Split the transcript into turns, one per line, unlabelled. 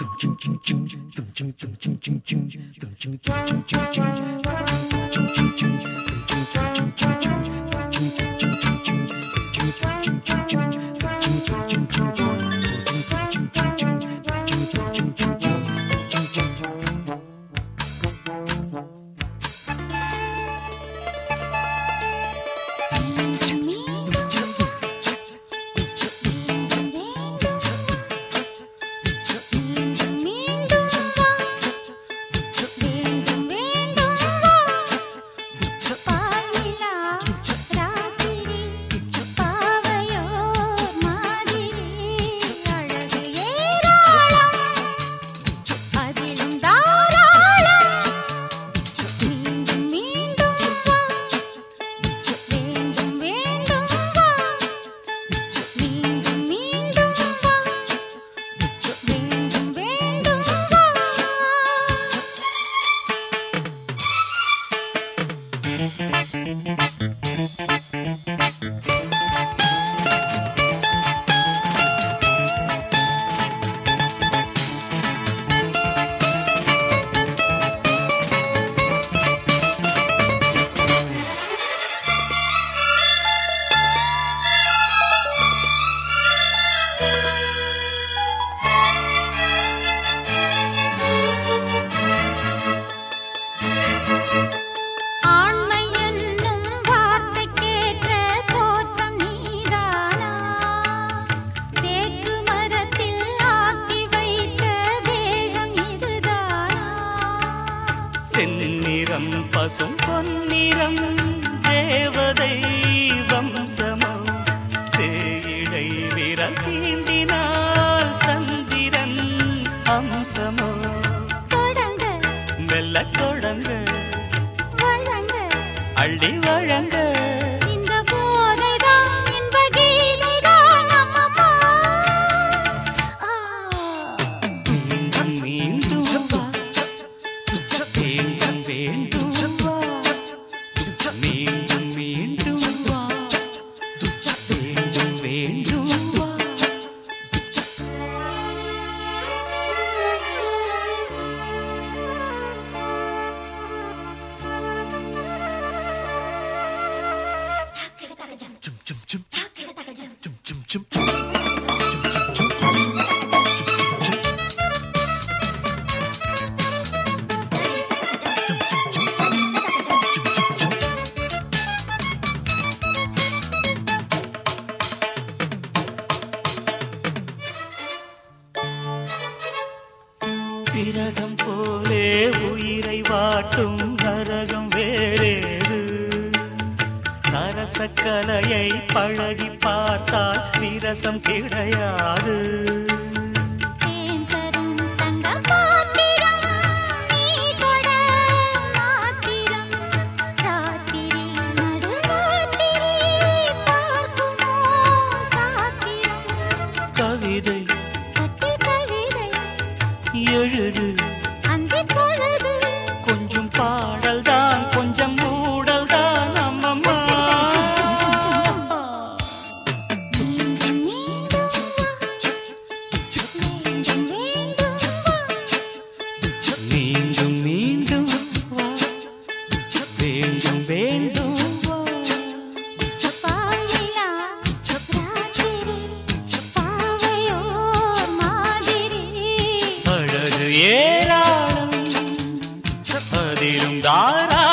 Thank you.
செந்நிறம் பசும் பொன்னிறம் தேவதை வம்சமோ சேயிடை விரல் தீண்டினால் சந்திரன் அம்சமோ
தொடங்க.
மெல்ல தொடங்க. அள்ளி வழங்க. விரகம் போலே உயிரை வாட்டும்
நடுராத்திரி பார்க்குமோ சாத்திரம்?
கவிதை
கட்டி கவிதை.
எழுது
அந்தி
இருந்தாரா